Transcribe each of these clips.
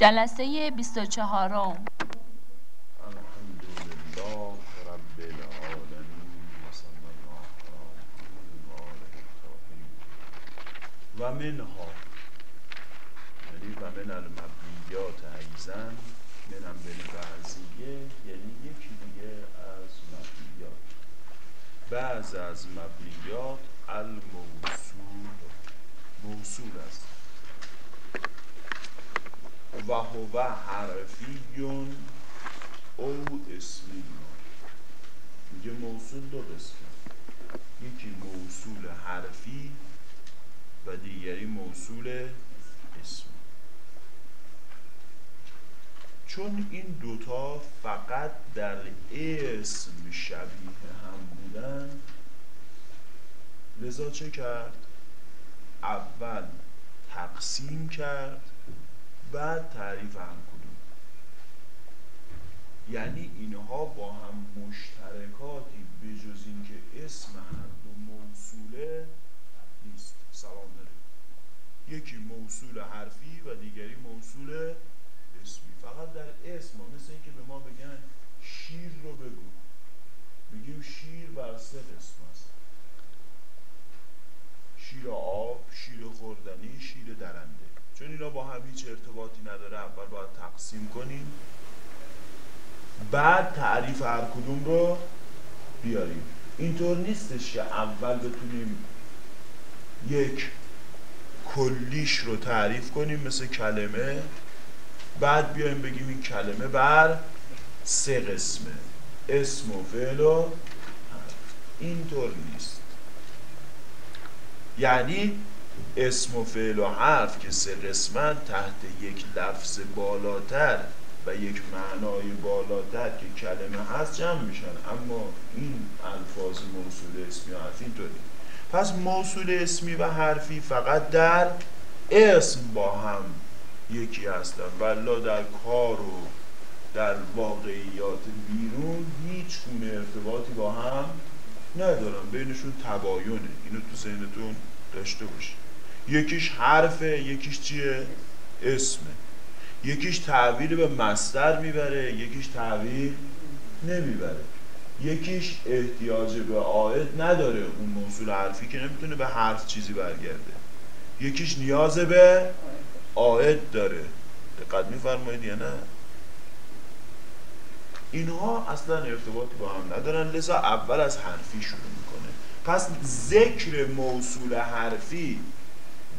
جلسه 24 الحمد لله رب العالمین و منها یعنی و من المبنیات ایزن منم بین بعضیه یعنی یکی دیگه از مبنیات. بعض از مبنیات الموصول موصول است. و هو حرفیون او اسمی میگه موصول دو قسمه یکی موصول حرفی و دیگری موصول اسمی چون این دوتا فقط در اسم شبیه هم بودن لذا چه کرد؟ اول تقسیم کرد. بعد تعریف هم کدوم یعنی اینها با هم مشترکاتی بجز اینکه اسم هر دو موصوله نیست. سلام داره یکی موصول حرفی و دیگری موصول اسمی. فقط در اسم ها. مثل اینکه به ما بگن شیر رو بگو. میگیم شیر بر سه قسم است. شیر آب شیر خوردنی شیر درنده. چون اینا با هم هیچ ارتباطی نداره اول باید تقسیم کنیم. بعد تعریف هر کدوم رو بیاریم. اینطور نیستش که اول بتونیم یک کلیش رو تعریف کنیم مثل کلمه بعد بیایم بگیم این کلمه بر سه قسمه. اسم و فعل و اینطور نیست. یعنی اسم و فعل و حرف که سه قسمن تحت یک لفظ بالاتر و یک معنای بالاتر که کلمه هست جمع میشن. اما این الفاظ موصول اسمی حرفی اینطوری. پس موصول اسمی و حرفی فقط در اسم با هم یکی هستن. ولا در کار و در واقعیات بیرون هیچ گونه ارتباطی با هم ندارن. بینشون تباینه. اینو تو ذهنتون داشته باشید یکیش حرفه یکیش چیه؟ اسمه. یکیش تعبیر به مصدر می‌بره یکیش تعبیر نمی‌بره. یکیش احتیاج به عائد نداره اون موصول حرفی که نمی‌تونه به حرف چیزی برگرده. یکیش نیاز به عائد داره. دقت میفرمایید یا نه؟ اینها اصلا ارتباطی با هم ندارن لذا اول از حرفی شروع می‌کنه. پس ذکر موصول حرفی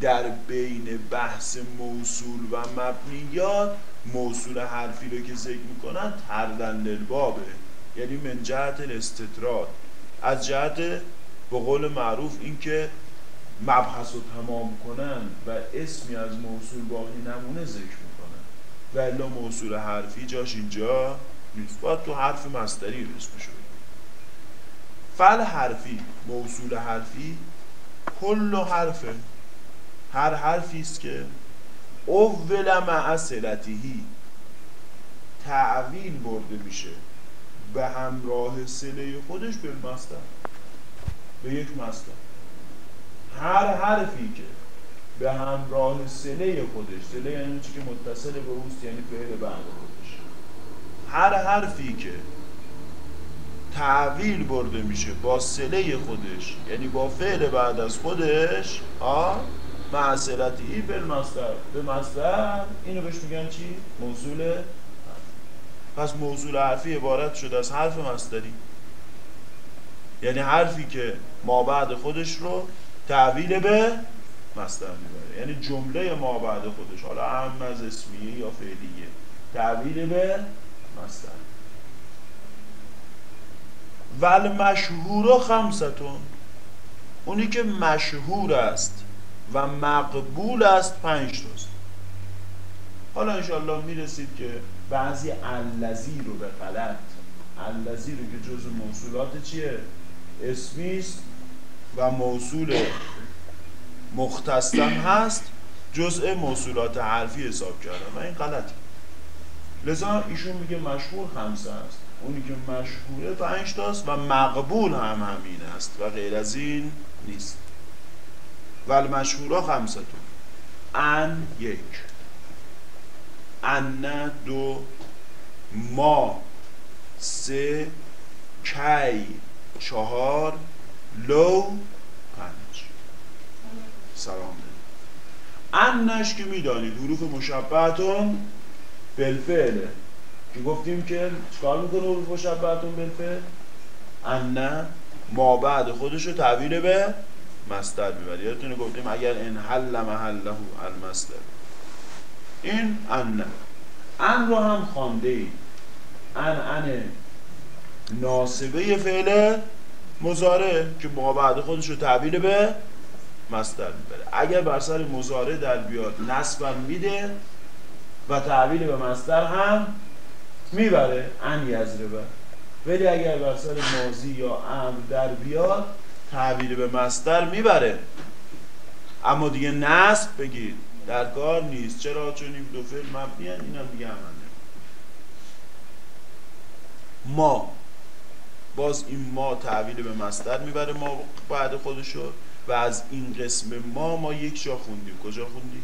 در بین بحث موصول و مبنیات موصول حرفی رو که ذکر می‌کنن تردن للبابه. یعنی من جهت الاستطراد از جهت به قول معروف اینکه مبحث رو تمام کنن و اسمی از موصول باقی نمونه ذکر می‌کنن. و الا موصول حرفی جاش اینجا نیست. باید تو حرف مستری اسمش رو فل حرفی موصول حرفی کل حرفه. هر حرفی است که اول مع صلتهی تعویل برده میشه به همراه سله خودش به مستر به یک مستر هر حرفی که به همراه سله خودش سله یعنی چی که متصل به اوست یعنی فعل بعد خودش هر حرفی که تعویل برده میشه با سله خودش یعنی با فعل بعد از خودش آه؟ معصلتی به مصدر. به مصدر اینو بهش میگن چی؟ حرفی پس موصول حرفی عبارت شده از حرف مصدری. یعنی حرفی که ما بعد خودش رو تعویل به مصدر می‌بره. یعنی جمله ما بعد خودش حالا هم از اسمیه یا فعلیه. تعویل به مصدر. ول مشهور خمستون. اونی که مشهور است. و مقبول است پنج تاست حالا انشاءالله می‌رسید که بعضی اللذی رو به غلط اللذی رو که جز موصولات چیه؟ اسمیست و موصول مختصم هست جزء موصولات حرفی حساب کردن. و این غلطه لذا ایشون میگه مشهور خمسه است. اونی که مشهوره پنج تاست و مقبول هم همین است و غیر از این نیست. ول مشهورا خمستون ان یک. ان دو. ما. سه. کی. چهار. لو. پنج. سلام انش که می‌دانید حروف مشبهتون بالفعله که گفتیم که چکار می‌کنه حروف مشبهتون بالفعل؟ ان ما بعد خودش رو تحویل به مستر می‌بره یادتونه گفتیم اگر ان حل محله المستر این ان ان رو هم خانده ای ان ان ناسبه فعل مزاره که ما بعد خودش رو تحویل به مستر می‌بره. اگر بر سر مزاره در بیاد نصبم میده و تحویل به مستر هم می‌بره. ان یزربه. ولی اگر بر سر مازی یا امر در بیاد تحویل به مستر می‌بره. اما دیگه نصب بگید در کار نیست. چرا؟ چون این دو فعل مبنی این هم دیگه ما. باز این ما تحویل به مستر می‌بره. ما بعد خودشو. و از این قسم ما ما یک جا خوندیم. کجا خوندیم؟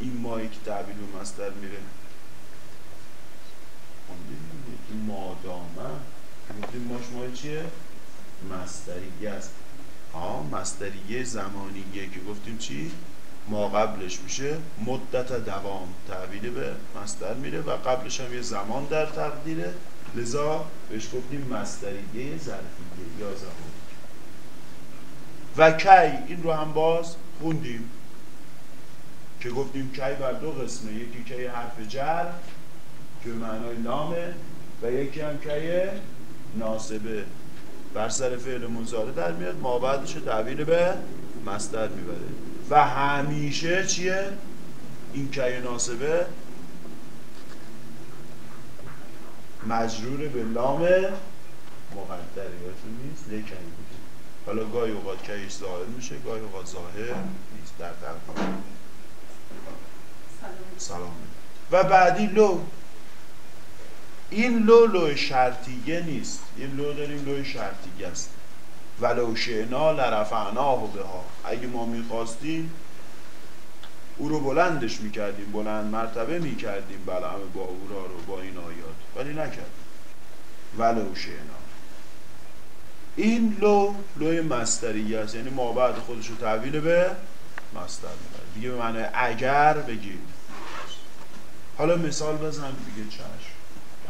این مایی که تحویل به مستر میره. خوندیم؟ مادامه گفتیم ماش مای چیه؟ مستریه است. ها مستریه زمانیه که گفتیم چی؟ ما قبلش میشه مدت دوام تحویل به مستر میره و قبلش هم یه زمان در تقدیره. لذا بهش گفتیم مستریه ظرفیه یا زمان و کی؟ این رو هم باز خوندیم. که گفتیم کی بر دو قسمه یکی کی حرف جر که معنای نامه و یکی هم که ناسبه. بر سر فعل مزاره در میاد ما بعدش رو تحویل به مصدر می‌بره. و همیشه چیه؟ این که ناسبه مجرور به لام مقدر. یادتون نیست؟ لیکی بوده. حالا گاهی اوقات کهش ظاهر میشه گاهی اوقات ظاهر نیست. در تقدیم سلام. و بعدی لو. این لو لو شرطیه نیست. این لو داریم لو شرطیه است. ولو شعنا لرفعناه به ها اگه ما می‌خواستیم او رو بلندش می‌کردیم بلند مرتبه می‌کردیم همه با اورا رو با این آیات. ولی نکردیم. ولو شعنا این لو لو مستریه است. یعنی ما بعد خودش رو تحویل به مستر می‌بره دیگه به معنی اگر بگید حالا مثال بزن دیگه چشم.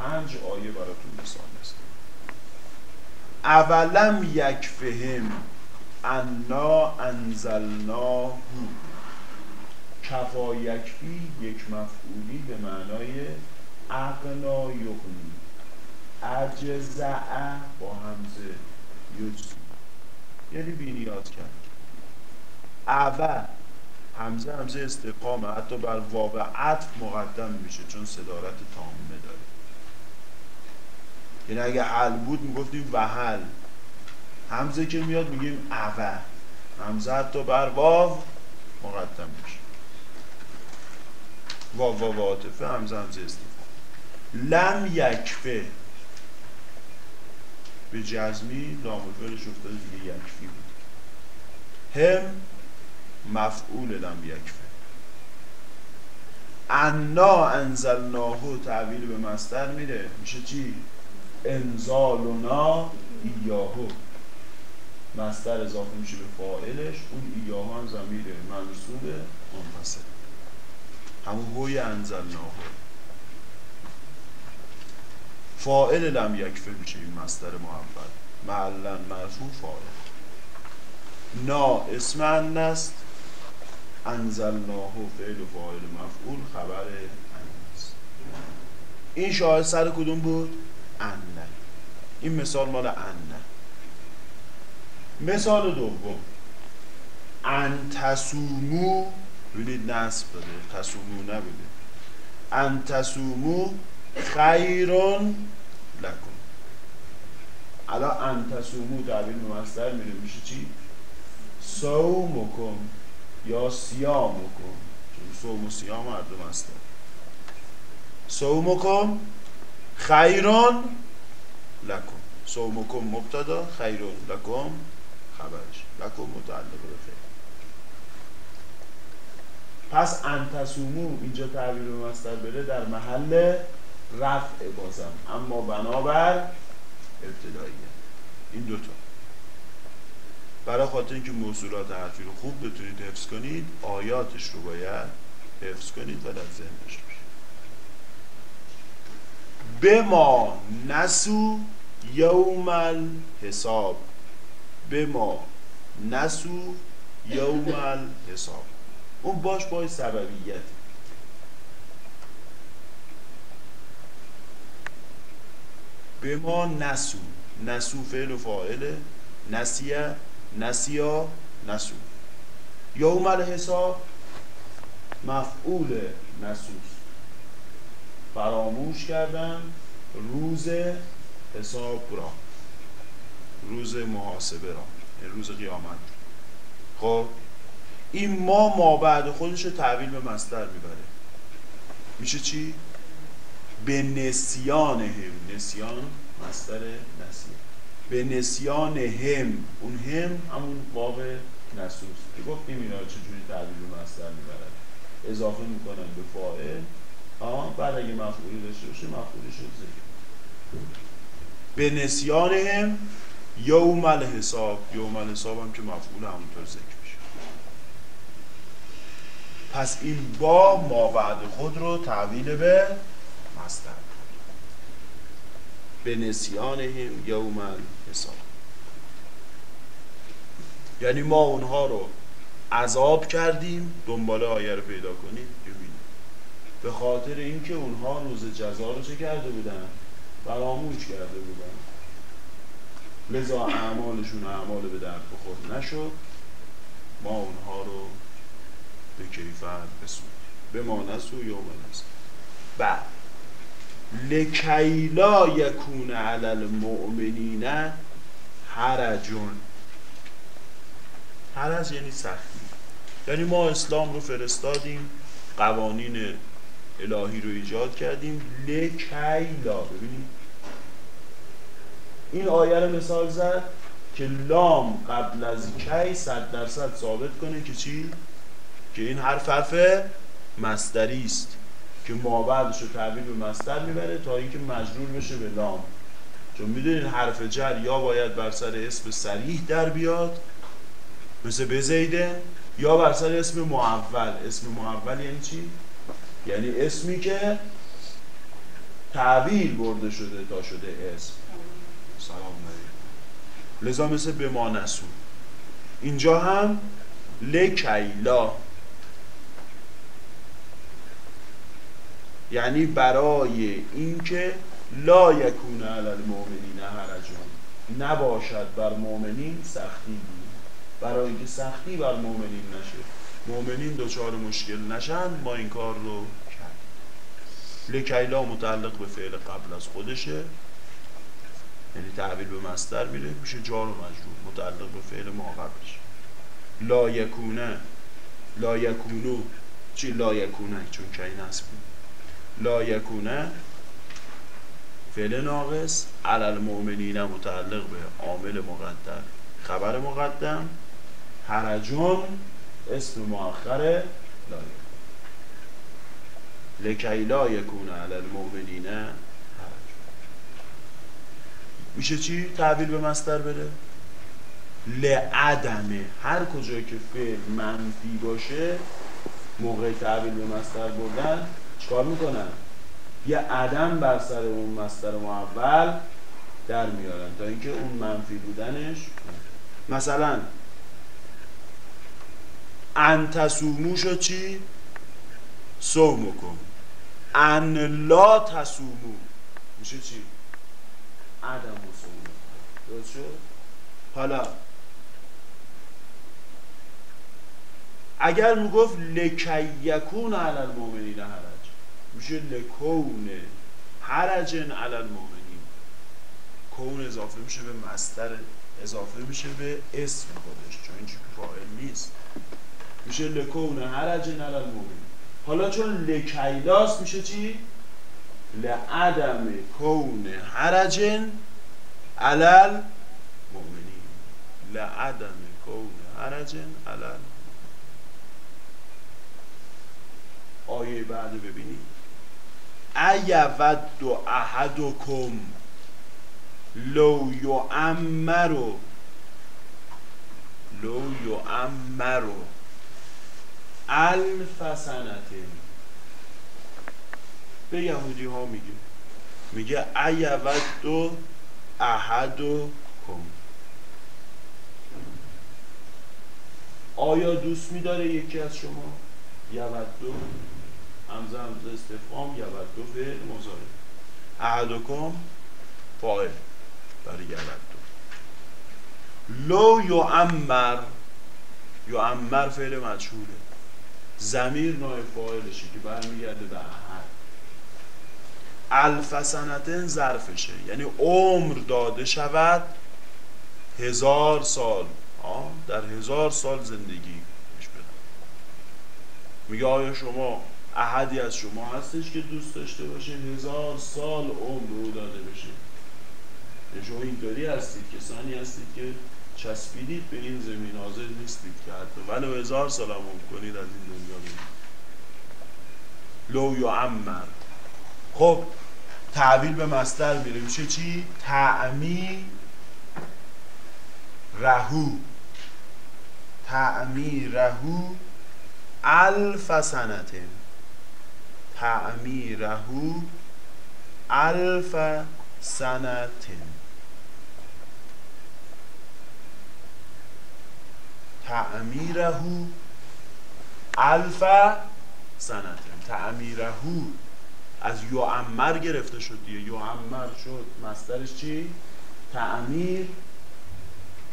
پنج آیه براتون مثال است. اولم یک فهم انا انزلناه کفا یکفی یک مفعولی به معنای اغنا یغنی. اجزع با همزه یجزی. یعنی بینیاد کرد. اول همزه همزه استقامه. حتی بر واو عطف مقدم میشه چون صدارت تامه داره. یعنی اگه حل بود می‌گفتیم وحل. همزه که میاد میگیم اوه همزه حتی بر واو مقدم میشه. واو واو عاطفه همزه همزه استفاده. لم یکفه. به جزمی لامفعلش افتاده دیگه یکفی بود. هم مفعول لم یکفه. انا انزلناه تعویل به مستر میره. میشه چی؟ انزالنا ایاهو. مستر اضافه میشه به فاعلش اون ایاهو هم زمیر منصوب منفصل همون هوی انزلناه فاعل لم یکفه میشه این مستر محبت معلن مرفوع فاعل. نا اسم است. انزلناه فعل و فاعل مفعول خبر است. این شاهد سر کدوم بود؟ انه این مثال مال انه مثال دوم. ان تسومو ببینید نصب داده تسومو نبوده. ان تسومو خیرون لکن الان ان تسومو تعبیر مستر میره میشه چی؟ صومکم یا سیامکم چون صوم و سیام هر دو مستر صومکم خیرون لکن صومکم مبتدا خیرون لکم خبرش. لکم متعلق به فعل. پس انتسومو اینجا تعبیر به مستر بره در محل رفع بازم. اما بنابر ابتداییه این دوتا. برای خاطر اینکه موصولات حرفی رو خوب بتونید حفظ کنید آیاتش رو باید حفظ کنید و در ذهن داشته به ما نسو یوم الحساب. به ما نسو یوم الحساب. اون باش بای سببیت. به ما نسو نسو فعل و فاعله نسیه نسیا نسو یوم الحساب مفعول نسوس فراموش کردن روز حساب را روز محاسبه را یعنی روز قیامت. خب این ما ما بعد خودش رو تحویل به مصدر می‌بره. میشه چی؟ به نسیان هم نسیان مصدر نسیان به نسیان هم اون هم همون باب نسوس که گفتیم اینا چجوری تحویل به مصدر می‌برن؟ اضافه می‌کنن به فاعل. بعد اگه مفعولی داشته باشه مفعولش رو ذکر به نسیان هم یوم الحساب. یوم الحساب هم که مفعول همونطور ذکر میشه. پس این با ما بعد خود رو تعویل به مصدر. به نسیان هم یوم الحساب. یعنی ما اونها رو عذاب کردیم دنبال آیه رو پیدا کنید به خاطر اینکه اونها روز جزا رو چه کرده بودن؟ فراموش کرده بودن. لذا اعمالشون اعمال به درد بخور نشد. ما اونها رو به کیفت بسود به ما نسو یوم نسو. بعد لکیلا یکون علی المؤمنین حرجون. حرج یعنی سختی. یعنی ما اسلام رو فرستادیم قوانین الهی رو ایجاد کردیم. لکیلا ببینید. این آیه رو مثال زد که لام قبل از کی صد درصد ثابت کنه که چی؟ که این حرف حرف مصدری است که ما بعدش رو تحویل به مصدر می‌بره تا اینکه مجرور بشه به لام. چون می‌دونید حرف جر یا باید بر سر اسم سریح در بیاد مثل بزیدن یا بر سر اسم معول. اسم معول یعنی چی؟ یعنی اسمی که تعویل برده شده تا شده اسم. سلام لذا مثل به ما نسو. اینجا هم لکیلا. یعنی برای اینکه لا یکون علی المؤمنین حرجون. نباشد بر مؤمنین سختی برای اینکه سختی بر مؤمنین نشه. مؤمنین دچار مشکل نشن ما این کار رو کردیم. لکیلا متعلق به فعل قبل از خودشه. یعنی تحویل به مصدر میره میشه جار و مجرور متعلق به فعل ما قبلش. لا یکونه لا یکونو چی لا یکونه؟ چون کی نصب لا یکونه فعل ناقص علل المؤمنین متعلق به عامل مقدر خبر مقدم حرجون اسم مؤخر لا لکی لا یکون علی المؤمنین میشه چی؟ تحویل به مستر بره؟ لعدمه هر کجا که فعل منفی باشه موقع تحویل به مستر بردن چکار می‌کنن؟ یه عدم بر سر اون مستر اول در میارن تا اینکه اون منفی بودنش مثلا انتسومو شد چی؟ سومکم ان لا تسومو میشه چی؟ عدم و سومو. درست شد؟ حالا. اگر می‌گفت لکیکون علی المؤمنین حرج. میشه لکون. حرجن علی المؤمنین. کون اضافه میشه به مستر اضافه میشه به اسم خودش. چون اینجا فاعل نیست. میشه لکون حرج نل المؤمن حالا چون لکیلاس میشه چی؟ لعدم کون حرج علل مؤمنین لعدم کون حرج علل آیه بعد ببینید ایود دو احدکم لو یعمرو. لو یعمرو. الف سنته به یهودی ها میگه. میگه ایود دو احدکم آیا دوست میداره یکی از شما؟ یودو همزه همزه استفهام یودو فعل مضارع. احدکم فاعل. برای یودو لو یعمر. یعمر فعل مجهوله. زمیر نای فاعلشه که برمیگرده به احد الف سنتن ظرفشه. یعنی عمر داده شود هزار سال. در هزار سال زندگی میگه آیا شما احدی از شما هستش که دوست داشته باشه هزار سال عمر رو داده بشه؟ یعنی شما اینطوری هستید کسانی هستید که چسبیدید به این زمین حاضر نیستید که حتی. ولو هزار سال هم کنید از این دنیا بید لو یعمر. خب تعویل به مستر میره میشه چی؟ تعمی رهو. تعمیرهو الف سنته تعمیرهو الف سنته تعمیرهو الف سنته تعمیرهو. از یعمر گرفته شد دیگه. یعمر شد. مسترش چی؟ تعمیر.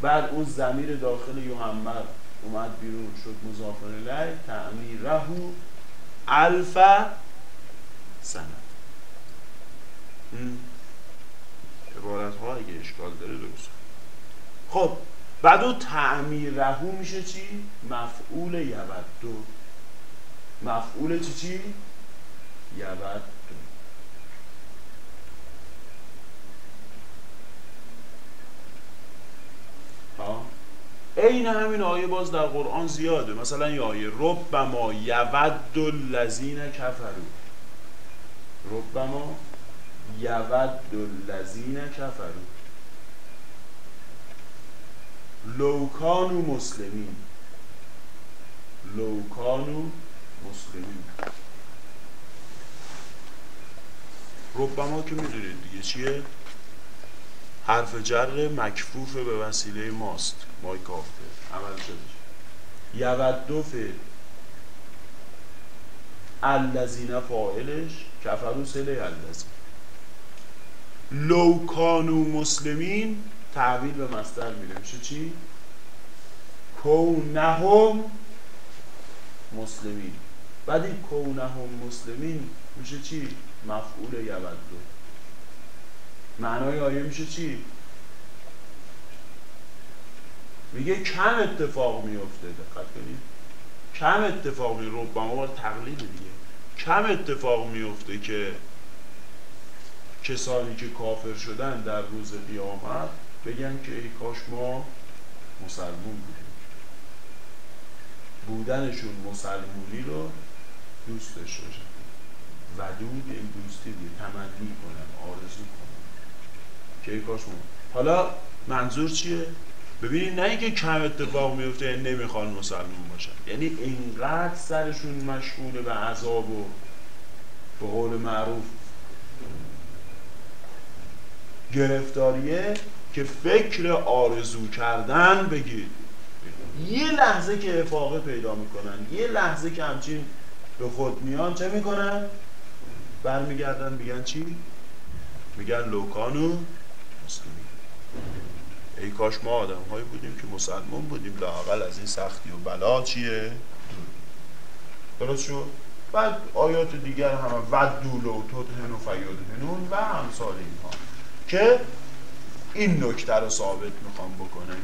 بعد اون زمیر داخل یعمر اومد بیرون شد مضاف الیه. تعمیرهو الف سند عبارت ها اگه اشکال داره درست. خب بعد او تعمیرهو میشه چی؟ مفعول یودو مفعول چی چی؟ یودو ها؟ عین همین آیه باز در قرآن زیاده. مثلا یه آیه ربما یود الذین کفروا. ربما یود الذین کفروا. لوکانو مسلمین. لوکانو مسلمین. ربما که می‌دونید دیگه چیه؟ حرف جر مکفوف به وسیله ماست. مای کافه عمل یودو فعل الذین فاعلش کفرو سله الذین. لو کانو مسلمین تعویل به مصدر میره میشه چی؟ کونهم مسلمین. بعد این کونهم مسلمین میشه چی؟ مفعول یودو معنای آیه میشه چی؟ میگه کم اتفاق میفته دقت کنید. کم اتفاق می ربما باید تقلید دیگه. کم اتفاق میفته که کسانی که کافر شدن در روز قیامت بگن که ای کاش ما مسلمون بودیم. بودنشون مسلمونی رو دوست داشته ودود این دوستی دیگه تمنی کنن آرزو کنن. که ای کاش ما حالا منظور چیه؟ ببینید نه اینکه کم اتفاق میفته یعنی نمی‌خوان مسلمون باشن. یعنی اینقدر سرشون مشغول به عذاب و به قول معروف گرفتاریه که فکر آرزو کردن بگید یه لحظه که افاقه پیدا می‌کنن یه لحظه که همچین به خود میان چه می‌کنن؟ برمیگردن میگن چی؟ میگن لوکانو مسلمی ای کاش ما آدم هایی بودیم که مسلمان بودیم لاقل از این سختی و بلا چیه؟ درست شد؟ بعد آیات دیگر همه ود دولو و تدهن و فیاد هنون و همسال اینها که این نکته رو ثابت می‌خوام بکنم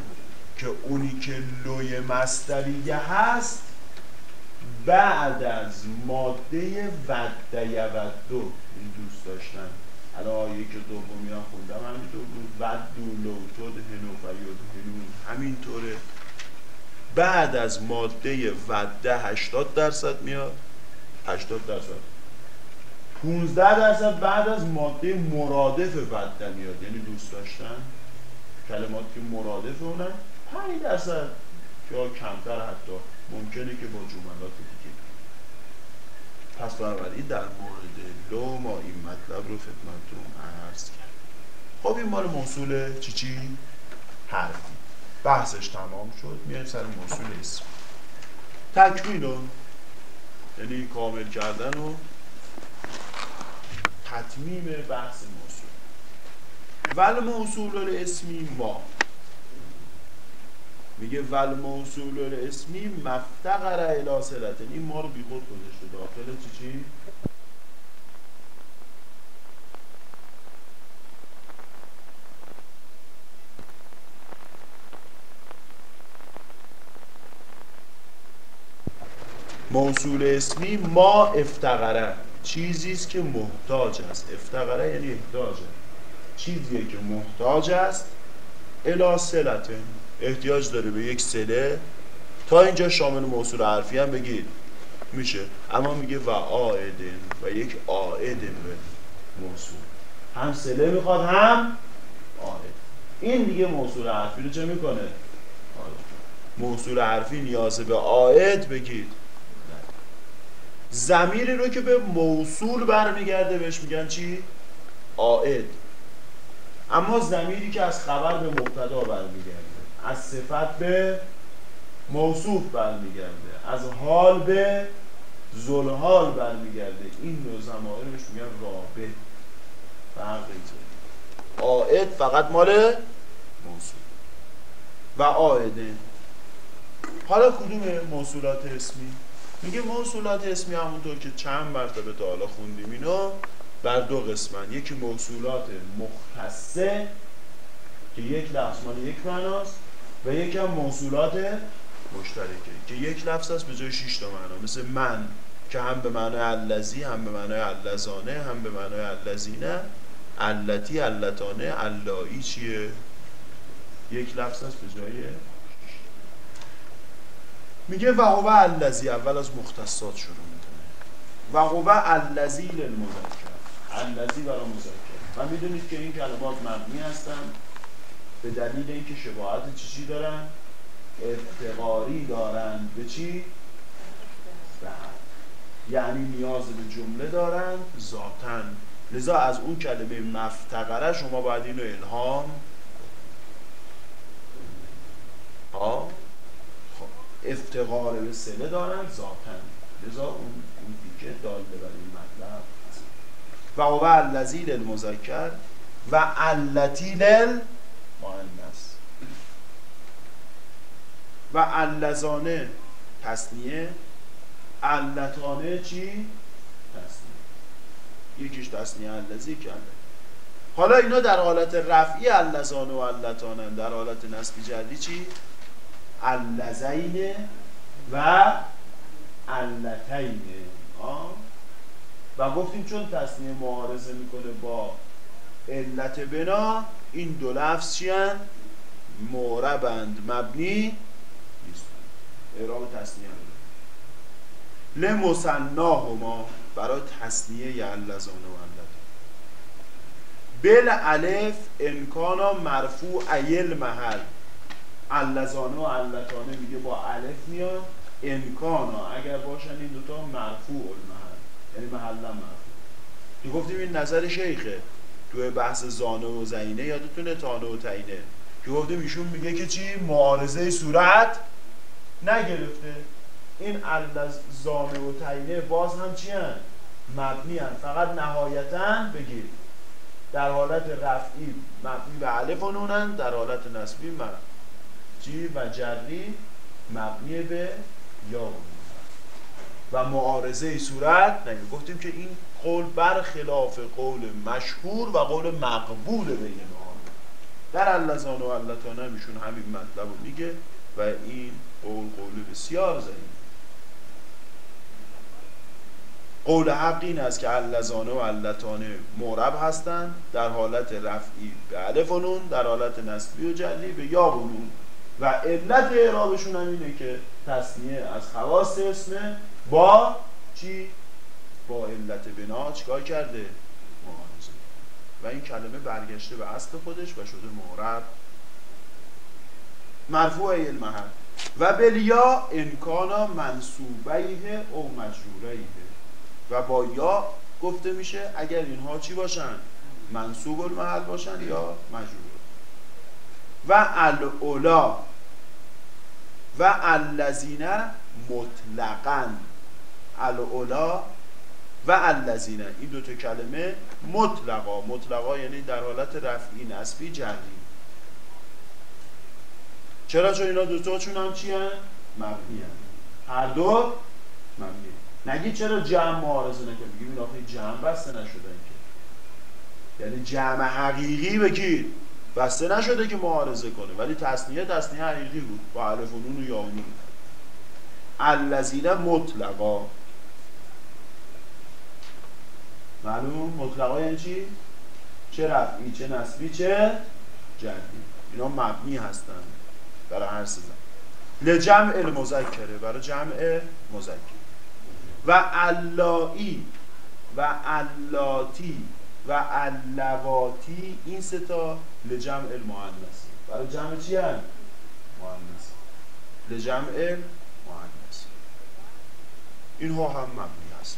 که اونی که لوی مستریه هست بعد از ماده وده یودو این دوست داشتن. الان آیه که دومی ها خوندم. همینطور بود. ود دولو تد هنو فیاد هنون. همینطوره. بعد از ماده وده 80 درصد میاد. 80 درصد. 15 درصد بعد از ماده مرادف بد میاد یعنی دوست داشتن کلمات که مرادف اونن 5 درصد یا کمتر حتی. ممکنه که با جملات دیگه. پس بنابراین در مورد لو ما این مطلب رو خدمتتون عرض کرد خب این مال موصول چی چی؟ حرفی بحثش تمام شد. میایم سر موصول اسم. تکمیل یعنی کامل کردن و تطمیم بحث موصول ول موصول اسمی ما. میگه ول موصول اسمی مفتقر الی این ما رو بی خود گذاشته داخل چی چی؟ موصول اسمی ما افتقره چیزی است که محتاج است. افتقره یعنی احتاج چیزیه که محتاج است؟ الی احتیاج داره به یک سله تا اینجا شامل موصول حرفی هم بگید. میشه. اما میگه و آعدن و یک آعد به موصول هم سله می‌خواد هم آعد این دیگه موصول حرفی رو چه می‌کنه؟ موصول حرفی نیاز به آعد بگید. زمیری رو که به موصول برمیگرده بهش میگن چی؟ آعد اما زمیری که از خبر به مبتدا برمیگرده از صفت به موصوف برمیگرده از حال به زلحال برمیگرده. این نوع زمایر بهش میگن رابط فرق آعد فقط مال موصول. و آعده حالا کدوم موصولات اسمی؟ میگه موصولات اسمی همونطور که چند مرتبه تا حالا خوندیم اینو بر دو قسمن یکی موصولات مختصه که یک لفظ مال یک معناست و یکی هم موصولات مشترکه. که یک لفظ است به جای 6 تا معنا. مثل من که هم به معنای الذی هم به معنای الذانه هم به معنای الذینه علتی علتانه علایی چیه؟ یک لفظ است به جای میگه و هو الذی اول از مختصات شروع می‌کنه. و هو الذی للمذکر. الذی برای مذکر. و می‌دونید که این کلمات مبنی هستن. به دلیل اینکه شباهت چی چی دارن؟ افتقاری دارن. به چی؟ به یعنی نیاز به جمله دارن ذاتن لذا از اون کلمه مفتقره شما باید اینو الهام ها افتقار به سله دارن ذاتن لذا اون اون دیگه دال بر این مطلب و هو الذی للمذکر و علتی للمؤنث و اللزانه تصنیه علتانه چی؟ تصنیه یکیش تصنیه اللزی که حالا اینا در حالت رفعی اللزانه و علتانه در حالت نسبی جدی چی؟ اللذین و علتین و گفتیم چون تصنیه معارضه می‌کنه با علت بنا این دو لفظ چیان معربند مبنی نیست. اعراب تصنیه لمصناهما برای تصنیه یعلزانه و علت. بل الف انکانا مرفوع ایل محل علزانه و علتانه میگه با الف میاد. امکانا اگر باشن این دوتا مرفوع المحل. یعنی محل مرفوع. تو گفتیم این نظر شیخه. تو بحث زانه و زینه یادتونه؟ تانه و تعینه که گفتیم ایشون میگه که چی؟ معارضه صورت نگرفته. این زانه و تعینه باز هم چی هن؟ مبنی هن. فقط نهایتا بگیر. در حالت رفعی مبنی به علف و نونن در حالت نسبی مبنی جی و جری مبنی به یا و معارضه صورت نگه. گفتیم که این قول برخلاف قول مشهور و قول مقبول بین در اللزان و اللتانه میشون همین مطلب رو میگه و این قول قول بسیار زنید قول حق این است که اللزانه و علتانه معرب هستند در حالت رفعی به علف و در حالت نسبی و جلی به یا و و علت اعرابشون هم اینه که تصنیه از خواست اسمه با چی؟ با علت بنا چیکار کرده؟ معارضه و این کلمه برگشته به اصل خودش و شده معرب مرفوع المحل و بلیا انکانا منصوبیه او مجروریه و با یا گفته میشه اگر اینها چی باشن؟ منصوب المحل باشن یا مجرور. و الاولا و الذین مطلقا الاولا و الذین. این دو تا کلمه مطلقا. مطلقا یعنی در حالت رفعی نسبی جری. چرا؟ چون اینا دو تاشون هم چی هن؟ مبنی هن. هر دو مبنی نگی چرا جمع معارضه نکرد؟ بگیم این آخه جمع بسته نشدن که یعنی جمع حقیقی بگیر بسته نشده که معارضه کنه ولی تصنیه تصنیه حقیقی بود. با الف و نون و یا و نون. الذین مطلقا. معلوم؟ مطلقا یعنی چی؟ چه رفعی چه نسبی چه جدی اینا مبنی هستن برای هر سه لجمع المذکره برای جمع مذکر. و علایی و علاتی و علواتی این سه تا لجمع المؤنث. برای جمع چی هست؟ مؤنث. لجمع المؤنث اینها هم مبنی هست.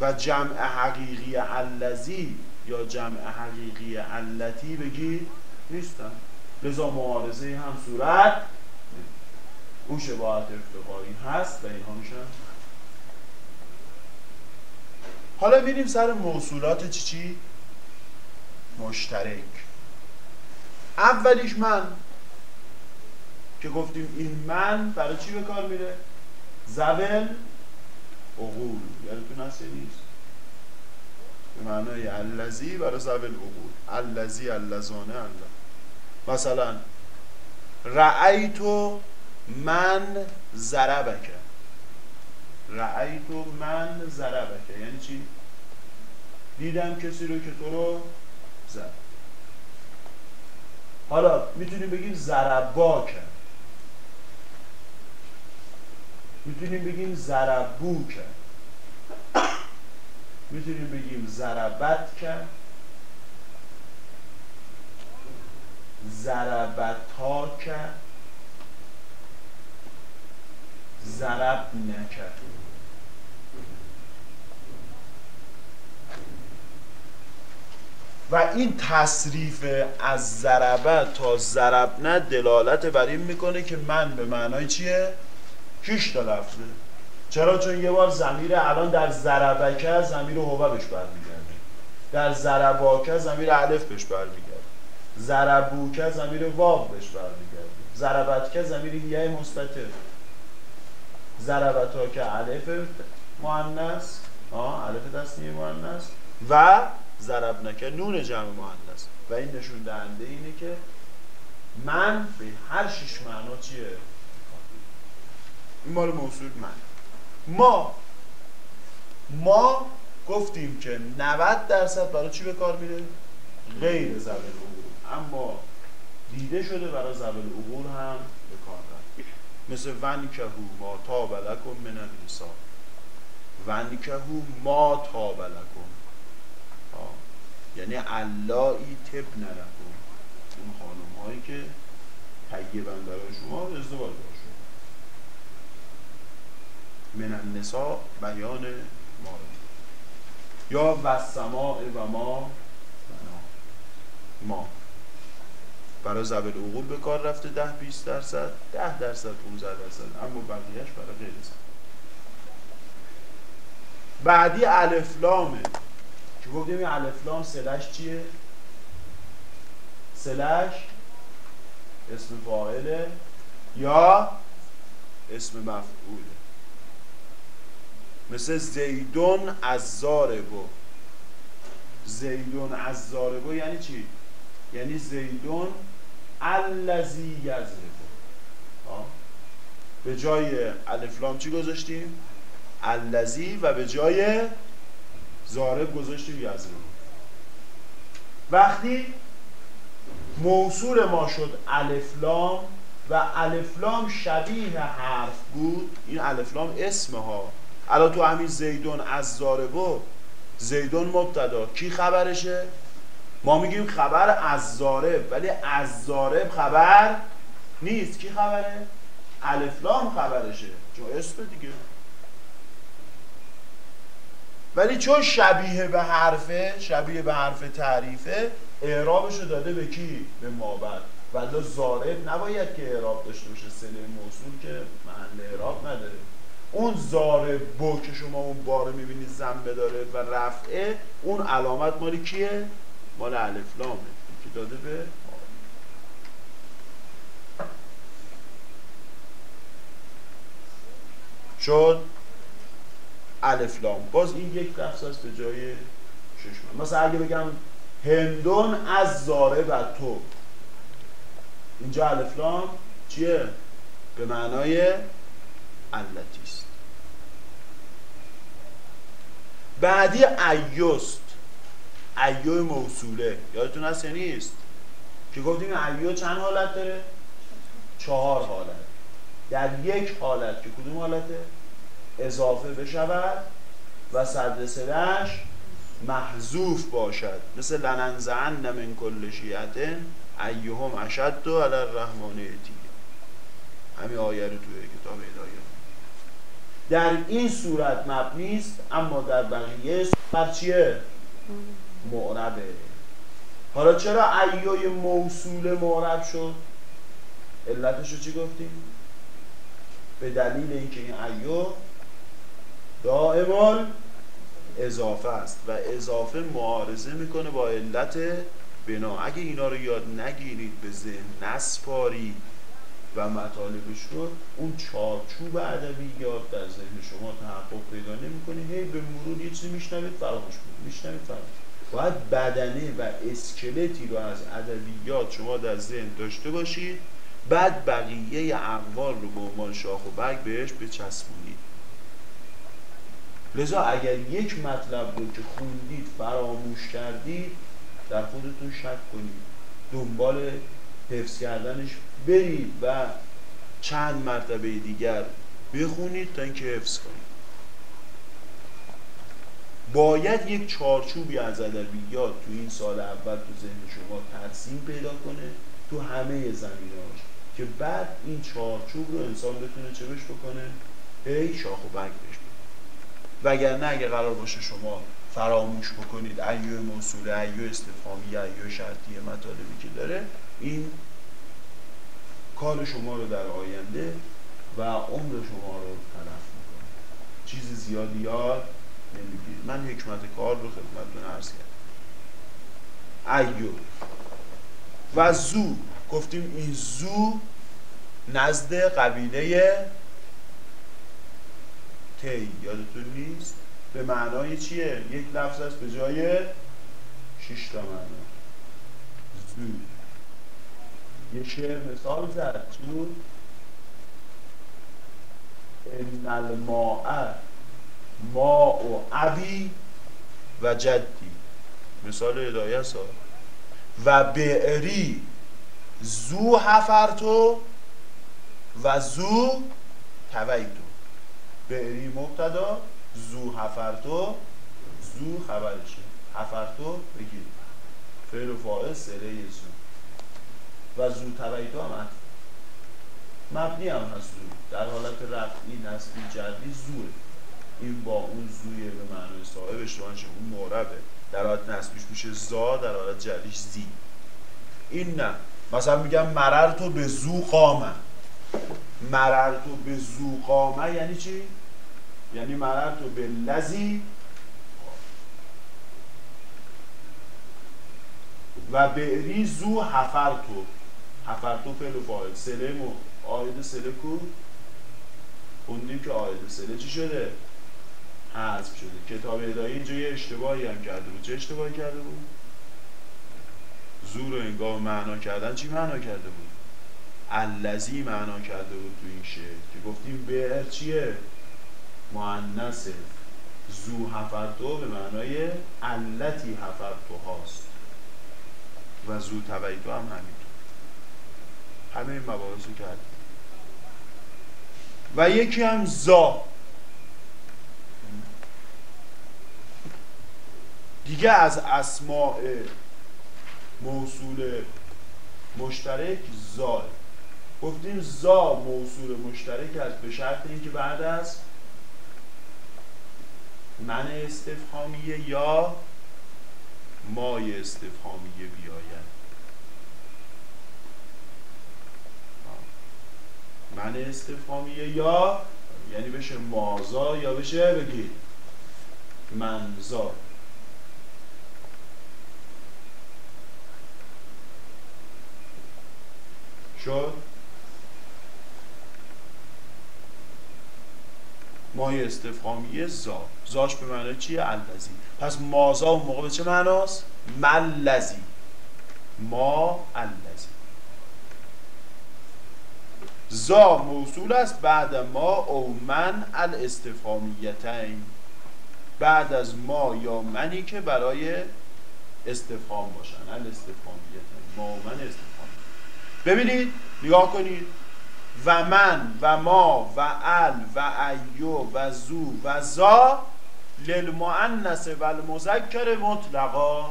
و جمع حقیقی الذی یا جمع حقیقی علتی بگید نیستن. لذا معارضه هم صورت اون شباهت افتقاری هست و اینها میشن. حالا میریم سر موصولات چی چی؟ مشترک. اولیش من که گفتیم این من برای چی به کار میره؟ زبل عقول. یادتون هست نیست. به معنای اللذی برای زبل عقول. اللذی اللذانه الله مثلا رأیتو من ضربک. رأیتو من ضربک. یعنی چی؟ دیدم کسی رو که تو رو زد. حالا می‌تونیم بگیم ضرباک می‌تونیم بگیم ضربو کرد می‌تونیم بگیم ضربت کرد ضربتا کرد ضرب نکرد و این تصریف از ضربه تا ضرب نه دلالت بر این می‌کنه که من به معنای چیه؟ شش تا لفظه چرا؟ چون یه بار زمیر الان در ضربکه زمیر هوه بهش برمیگرده. در ضرباکه زمیر الف بهش برمیگرده. ضربوکه زمیر واو بهش برمیگرده. ضربتکه زمیر یه مستتر ضربتا که الف مؤنث. آه الف دستی مؤنث. و ضرب نکه نون جمع مؤنث و این نشون دهنده اینه که من به هر شش معنا چیه؟ این مال موصول من. ما ما گفتیم که 90 درصد برای چی به کار میره؟ غیر زبل عقول اما دیده شده برای زبل عقول هم به کار رفت مثل ونکهو ما تابلکم من النساء. ونکهو ما تابلکم یعنی اللایی تب نرکم اون خانم هایی که تیبن برای شما ازدواج باشون من النساء بیان ما یا وسماع و ما ما. برای زبل عقول به کار رفته ده 20 درصد ده درصد 15 درصد. اما بقیهش برای غیر زبل بعدی الفلامه گفتیم این الفلام سلش چیه؟ سلش اسم فاعله یا اسم مفعوله مثل زیدون از زاربو زیدون از زاربو یعنی چی؟ یعنی زیدون الذی یزربو به جای الفلام چی گذاشتیم؟ الذی و به جای زارب گذاشتیم یزرب وقتی موصول ما شد الفلام و الفلام شبیه حرف بود این الفلام اسم ها الان تو همین زیدون از زاربو زیدون مبتدا. کی خبرشه؟ ما میگیم خبر از زارب ولی از زارب خبر نیست. کی خبره؟ الفلام خبرشه. چون اسم دیگه. ولی چون شبیه به حرفه شبیه به حرف تعریفه اعرابش رو داده به کی؟ به مابد ولی زارب نباید که اعراب داشته باشه. سله موصول که محل اعراب نداره. اون زارب بو که شما اون بار می‌بینید زنبه داره و رفعه اون علامت مالی کیه؟ مال الفلامه که داده به شد؟ الفلام باز این یک لفظ است به جای شش مثلا اگه بگم هندون از زاره و تو. اینجا الفلام چیه؟ به معنای علتی است بعدی ایوست. ایو موصوله. یادتون هست نیست؟ که گفتیم ایو چند حالت داره؟ چهار حالت. در یک حالت. که کدوم حالته؟ اضافه بشود و صدر محذوف باشد. مثل لننزعن من کل شیعت ایهم اشد و علی الرحمن همین آیه رو توی کتاب هدایت در این صورت مبنی است اما در بقیه صورت چیه؟ معربه. حالا چرا ایوی موصول معرب شد؟ علتش رو چی گفتیم؟ به دلیل اینکه این ایو دائما اضافه است و اضافه معارضه می‌کنه با علت بنا. اگه اینا رو یاد نگیرید به ذهن نسپارید و مطالبش رو اون چارچوب ادبیات در ذهن شما تحقق پیدا نمی‌کنه. هی به مرور یه چیزی میشنوید فراموش کنید میشنوید فراموش باید بدنه و اسکلتی رو از ادبیات شما در ذهن داشته باشید. بعد بقیه اقوال رو به عنوان شاخ و برگ بهش بچسبونید. لذا اگر یک مطلب رو که خوندید فراموش کردید در خودتون شک کنید. دنبال حفظ کردنش برید و چند مرتبه دیگر بخونید تا اینکه حفظ کنید. باید یک چارچوبی از ادبیات تو این سال اول تو ذهن شما ترسیم پیدا کنه تو همه زمیناش که بعد این چارچوب رو انسان بتونه چه بکنه؟ ای شاخ و برگ بش وگرنه اگه قرار باشه شما فراموش بکنید أيُّ موصوله أيُّ استفهامی أيُّ شرطی مطالبی که داره این کار شما رو در آینده و عمر شما رو تلف می‌کنه. چیز زیادی یاد نمی‌گیرید. من حکمت کار رو خدمتتون عرض کردم. ایو. و زو. گفتیم این ذو نزد قبیله تی یادتون نیست؟ به معنای چیه؟ یک لفظ است به جای شش تا معنا یه شعر مثال زد چون ان الماء ما و ابی و جدی. مثال هدایه سا و بعری زو حفرتو و زو تویتو. بعری مبتدا زو حفرتو زو خبرشه حفرتو بگید فعل و فاعل سره زو و زو تویتو هم مبنی هم هست زو. در حالت رفعی نسبی جدی زوه. این با اون زوی به معنی صاحبش رو اون معربه در حالت نسبیش میشه زا در حالت جدیش زی. این نه. مثلا میگم مررتو به زو قامه. مررتو به زو قامه یعنی چی؟ یعنی مررتو به لذی و بعری زو حفرتو حفرتو فعل و فاعل سله مو آید سله کو. خوندیم که آید سله چی شده؟ حذف شده. کتاب هدایه اینجا یه اشتباهی هم کرده بود. چه اشتباهی کرده بود؟ زور انگاه معنا کردن چی معنا کرده بود؟ الذی معنا کرده بود تو این شعر که گفتیم بئر چیه؟ مؤنث زو حفرتو به معنای علتی حفرتو هاست. و زو تویتو هم همینطور. همه این مباحث کردیم. و یکی هم زا دیگه از اسماع موصول مشترک زا گفتیم زا موصول مشترک است به شرط اینکه بعد از من استفهامیه یا مای استفهامیه بیاید؟ من استفهامیه یا یعنی بشه مازا یا بشه بگید منزا. شد؟ مای استفهامیه زا. زاش به معنی چیه الذی. پس مازا اون موقع به چه معناست؟ ملذی. ما الذی. زا موصول است بعد ما او من الاستفهامیتین. بعد از ما یا منی که برای استفهام باشن. الاستفهامیتین. ما و من استفهام ببینید نگاه کنید. و من و ما و ال و ایو و زو و زا للمؤنث و المذکر مطلقا.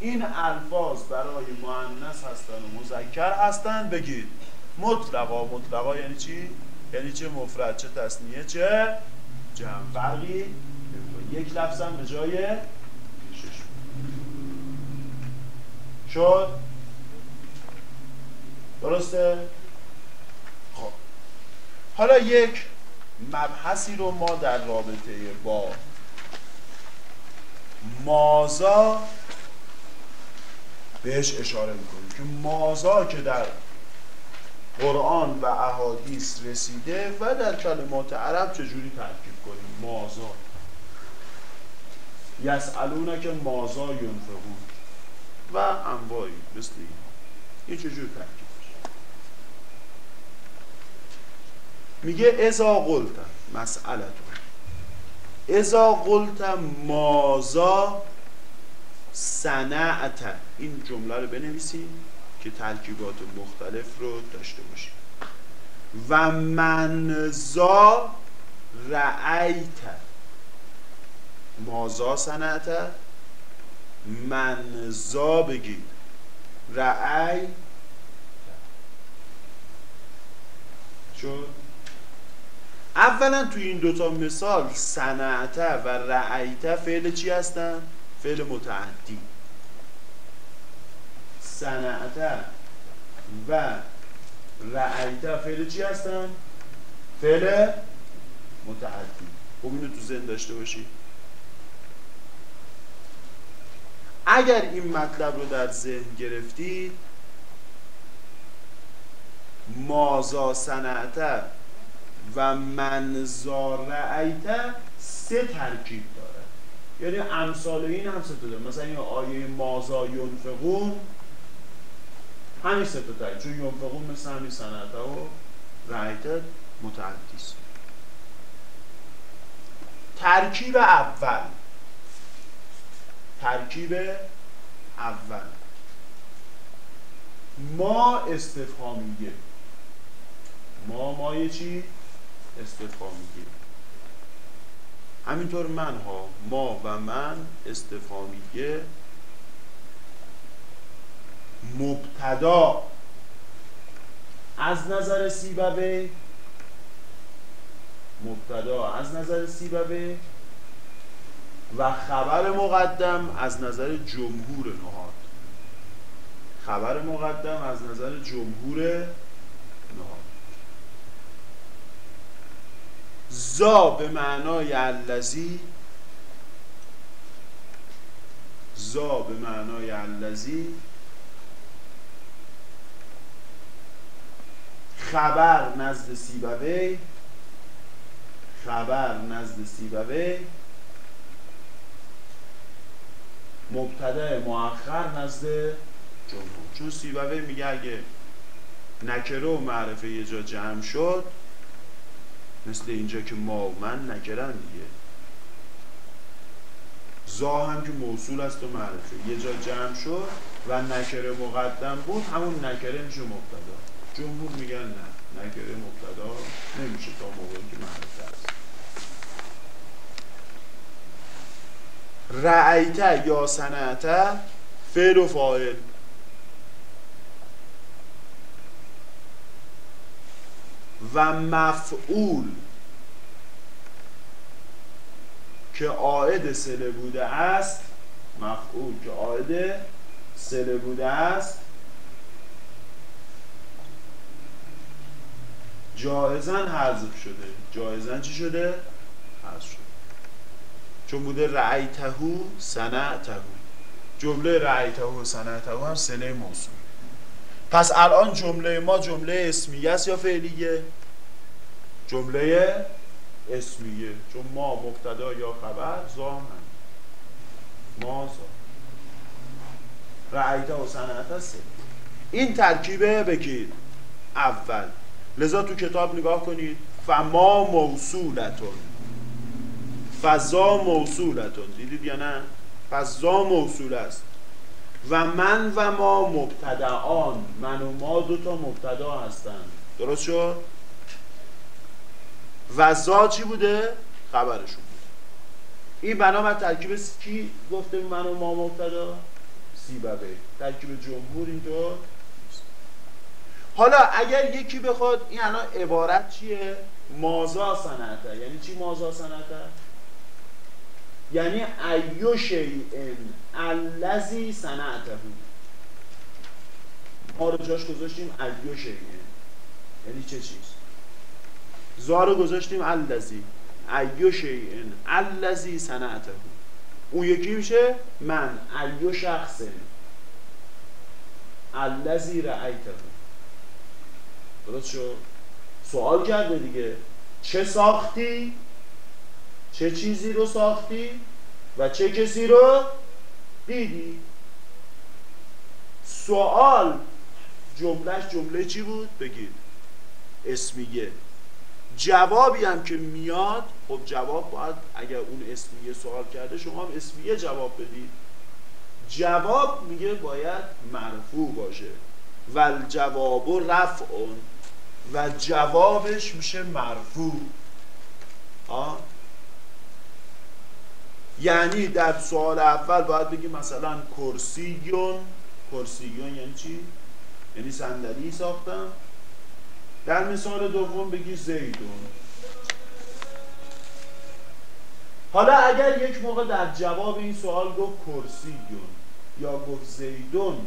این الفاظ برای مؤنث هستن و مذکر هستن. بگید مطلقا مطلقا یعنی چی؟ یعنی چه مفرد چه تصنیه چه جمع. فرقی یک لفظ هم به جای شش. شد؟ درسته؟ حالا یک مبحثی رو ما در رابطه با مازا بهش اشاره می‌کنیم که مازا که در قرآن و احادیث رسیده و در کلمات عرب چجوری ترکیب کنیم؟ مازا. یسالونه که مازا ینفقون. و انواعی مثل این این چجوری ترکیب میگه ازا قلتم مسئلتون. ازا قلتم مازا صنعت. این جمله رو بنویسید که ترکیبات مختلف رو داشته باشید و منزا رعیت مازا صنعت؟ منزا بگید. رعی شد اولا تو این دوتا مثال صنعت و رعیت فعل چی هستن؟ فعل متعدی صنعت و رعیت فعل چی هستن؟ فعل متعدی خب اینو تو ذهن داشته باشی اگر این مطلب رو در ذهن گرفتید مازا صنعت و منزا رعیت سه ترکیب داره. یعنی امثال این هم سه داره. مثلا این آیه مازا ینفقون همین سه تا ترکیب چون ینفقون مثل همین صنعت و رعیت متعدیست ترکیب اول. ترکیب اول. ما استفهامیه. ما مایه چی؟ استفهامیه همینطور من ها ما و من استفهامیه مبتدا. از نظر سیبوه مبتدا از نظر سیبوه و خبر مقدم از نظر جمهور نهاد. خبر مقدم از نظر جمهور نهاد زا به معنای الذی؟ زا به معنای الذی؟ خبر نزد سیبوی. خبر نزد سیبوی. مبتدا مؤخر نزد جمهور. چون سیبوی میگه اگه نکره و معرفه یه جا جمع شد مثل اینجا که ما و من نکرن دیگه. زا هم که موصول است و معرفه. یه جا جمع شد و نکره مقدم بود. همون نکره میشه مبتدا. جمهور میگن نه نکره مبتدا نمیشه تا موقعی که معرفه است. رعیت یا سنعت فعل و فاعل. و مفعول که عائد سله بوده است مفعول که عائد سله بوده است جایزن حذف شده. جایزن چی شده؟ حذف شده. چون بوده رعیتهو سنعتهو جمله رعیتهو سنعتهو هم سله موصول پس الان جمله ما جمله اسمیه است یا فعلیه؟ جمله اسمیه چون ما مبتدا یا خبر زام هم ما زام رعیت و است. این ترکیبه بگید. اول. لذا تو کتاب نگاه کنید. فما موصولتون. فضا موصولتون. دیدید یا نه؟ فضا موصول است. و من و ما مبتدعان. من و ما دو تا مبتدا هستند درست شد؟ و چی بوده؟ خبرشون بوده. این بنابر ترکیب کی گفته؟ من و ما مبتدا؟ سیبویه ترکیب جمهور اینطور؟ حالا اگر یکی بخواد این الان عبارت چیه؟ ماذا صنعتَه یعنی چی ماذا صنعتَه یعنی أيُّ شيءٍ الذي صنعته ما رو جاش گذاشتیم أيُّ شيءٍ یعنی چه چیز؟ ذا رو گذاشتیم الذي أيُّ شيءٍ الذي صنعته. اون یکی میشه من ایو شخص الذی رأیته. درست شد؟ سوال کرده دیگه. چه ساختی؟ چه چیزی رو ساختی؟ و چه کسی رو دیدی؟ سوال جملهش جمله چی بود؟ بگید. اسمیه جوابی هم که میاد خب جواب باید اگر اون اسمیه سوال کرده شما هم اسمیه جواب بدید. جواب میگه باید مرفوع باشه. و جواب رفع و جوابش میشه مرفوع آه یعنی در سوال اول باید بگی مثلا کرسیون. کرسیون یعنی چی؟ یعنی صندلی ساختم. در مثال دوم بگی زیدون حالا اگر یک موقع در جواب این سوال گفت کرسیون یا گفت زیدون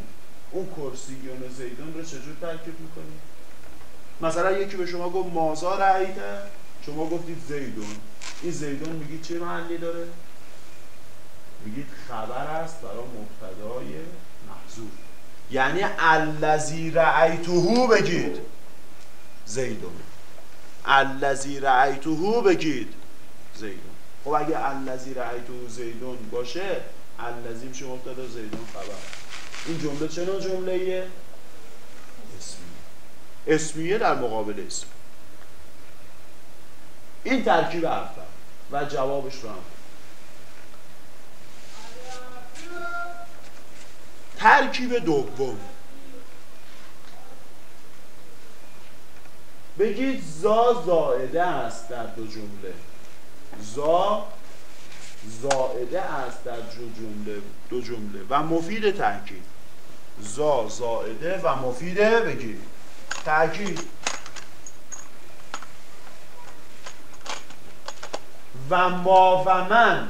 اون کرسیون و زیدون رو چجور ترکیب می‌کنی؟ مثلا یکی به شما گفت مازا رعیته شما گفتید زیدون این زیدون میگی چه محلی داره؟ میگید خبر است برای مبتدای محذوف یعنی الذی رأیته بگید زیدون. الذی رأیته بگید. زیدون. خب اگه الذی رأیته زیدون باشه الذی میشه مبتدا زیدون خبر. این جمله نوع جمله ایه؟ اسمیه اسمیه در مقابل اسم. این ترکیب اول و جوابش رو هم. ترکیب دوم. بگید زا زائده است در دو جمله. زا زائده است در دو جمله دو جمله. و مفید تاکید زا زائده و مفیده بگید تاکید و ما و من.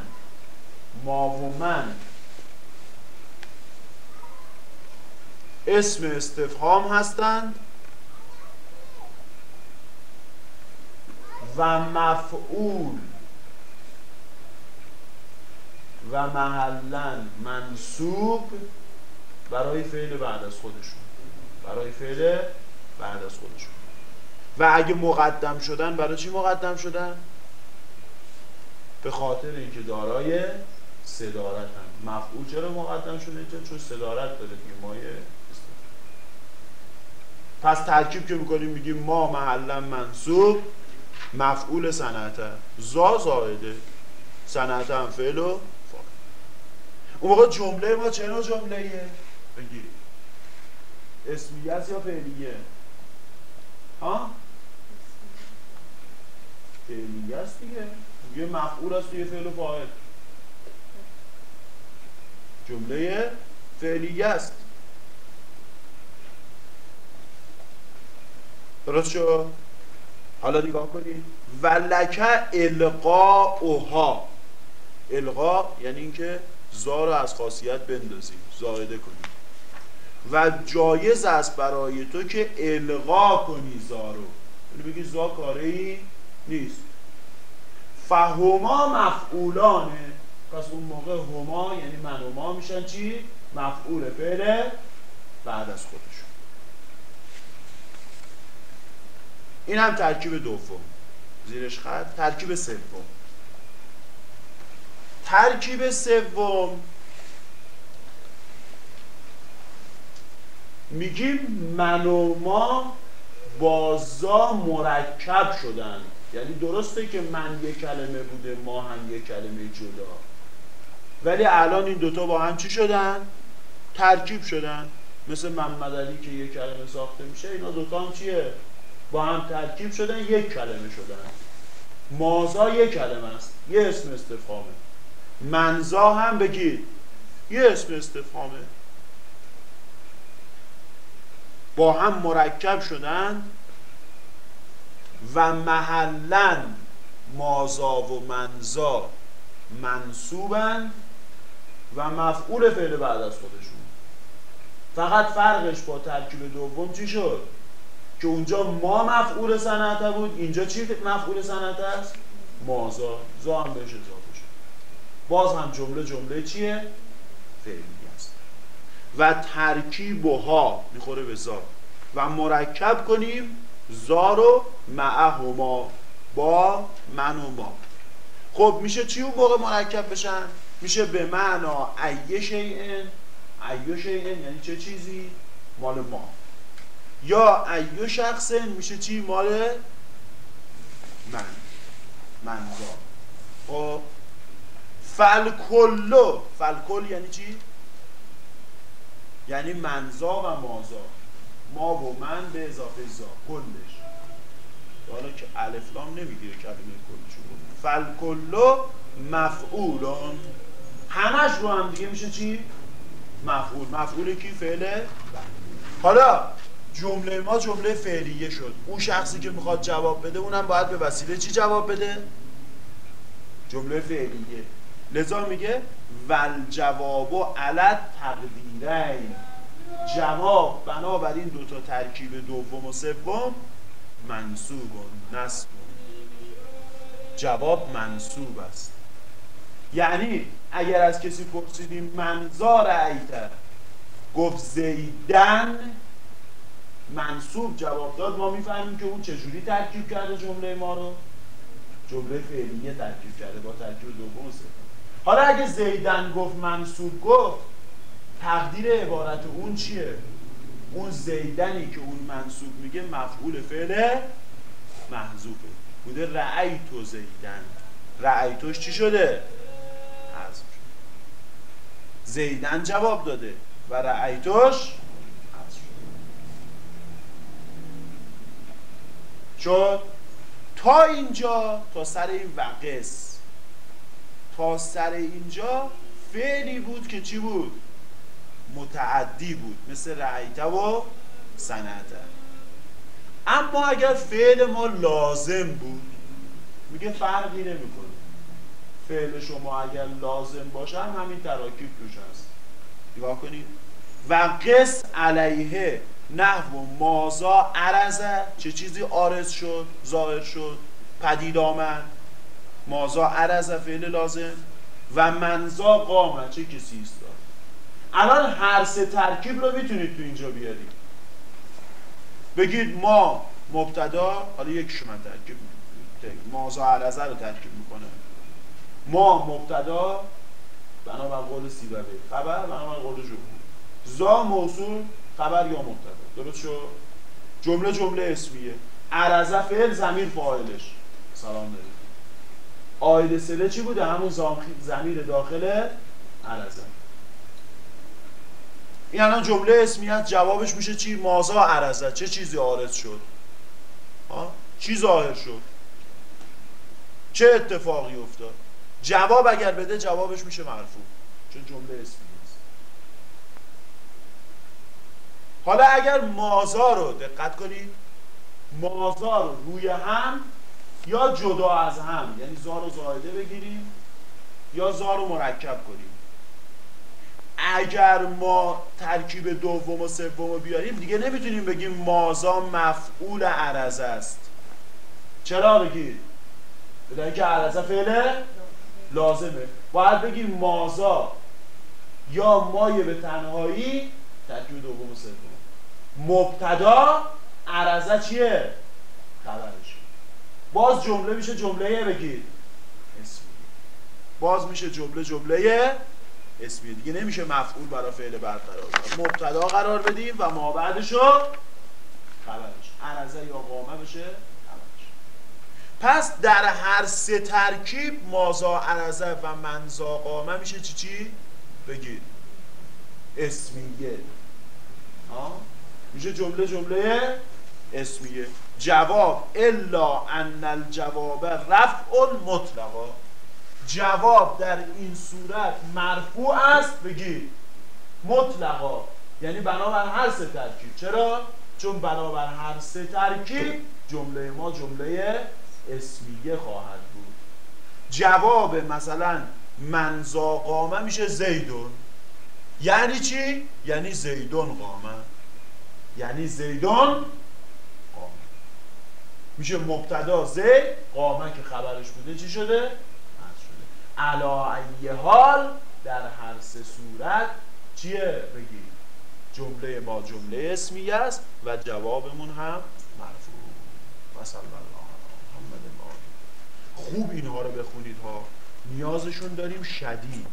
ما و من. اسم استفهام هستند. و مفعول و محلا منصوب برای فعل بعد از خودشون. برای فعل بعد از خودشون. و اگه مقدم شدن برای چی مقدم شدن؟ به خاطر اینکه دارای صدارت هم مفعول چرا مقدم شده چون صدارت داره دیگه مایه پس ترکیب که می‌کنیم میگیم ما محلا منصوب مفعول صنعته زا زائده. صنعته هم فعل و فاعل. اون موقع جمله ما چه نوع جمله بگی. اسمیه است یا فعلیه؟ ها؟ فعلیه است دیگه. یه مفعول است توی فعل و فاعل. جمله فعلیه است. درست شد؟ حالا نگاه کنید ولک القاؤها القا یعنی اینکه زا از خاصیت بندازیم زائده کنیم و جایز است برای تو که القا کنی زا رو. یعنی بگی زا کاره ای نیست. فهما مفعولانه. پس اون موقع هما یعنی من و ما میشن چی؟ مفعول فعل بعد از خودشون. این هم ترکیب دوم. زیرش خط. ترکیب سوم. ترکیب سوم. میگیم من و ما بازا مرکب شدن. یعنی درسته که من یک کلمه بوده ما هم یک کلمه جدا. ولی الان این دوتا با هم چی شدن؟ ترکیب شدن. مثل محمد علی که یک کلمه ساخته میشه اینا دوتا هم چیه؟ با هم ترکیب شدن یک کلمه شدن. مازا یک کلمه است. یه اسم استفهامه. منزا هم بگید. یه اسم استفهامه. با هم مرکب شدن و محلا مازا و منزا منصوبن و مفعول فعل بعد از خودشون. فقط فرقش با ترکیب دوم چی شد؟ که اونجا ما مفعول صنعته بود اینجا چی مفعول صنعته است؟ مازا. زا هم بهش اضافه شد. باز هم جمله جمله چیه؟ فعلی است. و ترکیب ها می‌خوره به زا. و مرکب کنیم زا رو معهما با من و ما. خب میشه چی اون موقع مرکب بشن؟ میشه به معنا ایه شیئن. ایه شیئن یعنی چه چیزی؟ مال ما. یا ایو شخص میشه چی؟ مال من. منزا. خب؟ فالکلو. فالکل یعنی چی؟ یعنی منزا و مازا. ما و من به اضافه زا. کلش. حالا که الفلام نمی‌گیره کلمه کلشو فالکلو مفعولون همش رو هم دیگه میشه چی؟ مفعول. مفعول کی؟ فعله حالا جمله ما جمله فعلیه شد. اون شخصی که می‌خواد جواب بده اونم باید به وسیله چی جواب بده؟ جمله فعلیه. لذا میگه ول جواب و علت تقدیرین جواب بنابراین دوتا ترکیب دوم و سوم منصوب و نصب. جواب منصوب است. یعنی اگر از کسی پرسیدیم منظار ایتر گفت زیدن منصوب جواب داد ما می‌فهمیم که اون چجوری ترکیب کرده جمله ما رو. جمله فعلیه ترکیب کرده با ترکیب دوم حالا اگه زیدن گفت منصوب گفت تقدیر عبارت اون چیه؟ اون زیدنی که اون منصوب میگه مفعول فعل محذوفه. بوده رأیتو زیدن. رأیتوش چی شده؟ شده. زیدن جواب داده و رأیتوش شد تا اینجا تا سر این وقس تا سر اینجا فعلی بود که چی بود؟ متعدی بود مثل رعیته و سنته اما اگر فعل ما لازم بود میگه فرقی نمی‌کنه. فعل شما اگر لازم باشه هم همین تراکیب توش هست. نگاه کنید. و قص علیه نحو مازا عرضه چه چیزی آرز شد ظاهر شد پدید آمد. مازا عرضه فعل لازم و منزا قامه چه کسی ایستاد. الان هر سه ترکیب رو می‌تونید تو اینجا بیارید. بگید ما مبتدا حالا یک من ترکیب مازا عرضه رو ترکیب می‌کنه ما مبتدا بنابر قول سیبوی خبر؟ بنابر قول جمهور. زا موصول خبر یا مبتدا درست شد؟ جمله جمله اسمیه. عرضه فعل زمیر فاعلش. سلام دارید آیل سله چی بوده؟ همون زمیر داخل عرضه این الان جمله اسمیت جوابش میشه چی؟ مازا عرضه چه چیزی عارض شد؟ ها چی ظاهر شد؟ چه اتفاقی افتاد؟ جواب اگر بده جوابش میشه مرفوع. چون جمله اسمی است حالا اگر مازا رو دقت کنید مازا رو روی هم یا جدا از هم یعنی زار و زایده بگیریم یا زار رو مرکب کنیم. اگر ما ترکیب دوم و سوم رو بیاریم دیگه نمی‌تونیم بگیم مازا مفعول عرضه است. چرا بگید؟ بدن اینکه عرضه فعله لازمه. باید بگیم مازا یا مایه به تنهایی ترکیب دوم و سوم. مبتدا عرضه چیه؟ خبرش باز جمله میشه جمله بگید. اسمی. باز میشه جمله جمله اسمیه دیگه نمیشه مفعول برای فعل برقرار مبتدا قرار بدیم و ما بعدشو خبرش. عرضه یا قامه بشه خبرش. پس در هر سه ترکیب مازا عرضه و منزا قامه میشه چی چی؟ بگید. اسمیه. ها؟ میشه جمله جمله اسمیه جواب الا ان الجواب رفع مطلقا. جواب در این صورت مرفوع است بگید مطلقا. یعنی بنابر هر سه ترکیب. چرا؟ چون بنابر هر سه ترکیب جمله ما جمله اسمیه خواهد بود. جواب مثلا منزا قامه میشه زیدون. یعنی چی؟ یعنی زیدون قامه. یعنی قامه. میشه مبتدا زید قامه که خبرش بوده چی شده؟ علا ای حال در هر سه صورت چیه؟ بگی جمله ما جمله اسمی است و جوابمون هم مرفوع. مثلا محمد خوب اینها رو بخونید ها. نیازشون داریم شدید.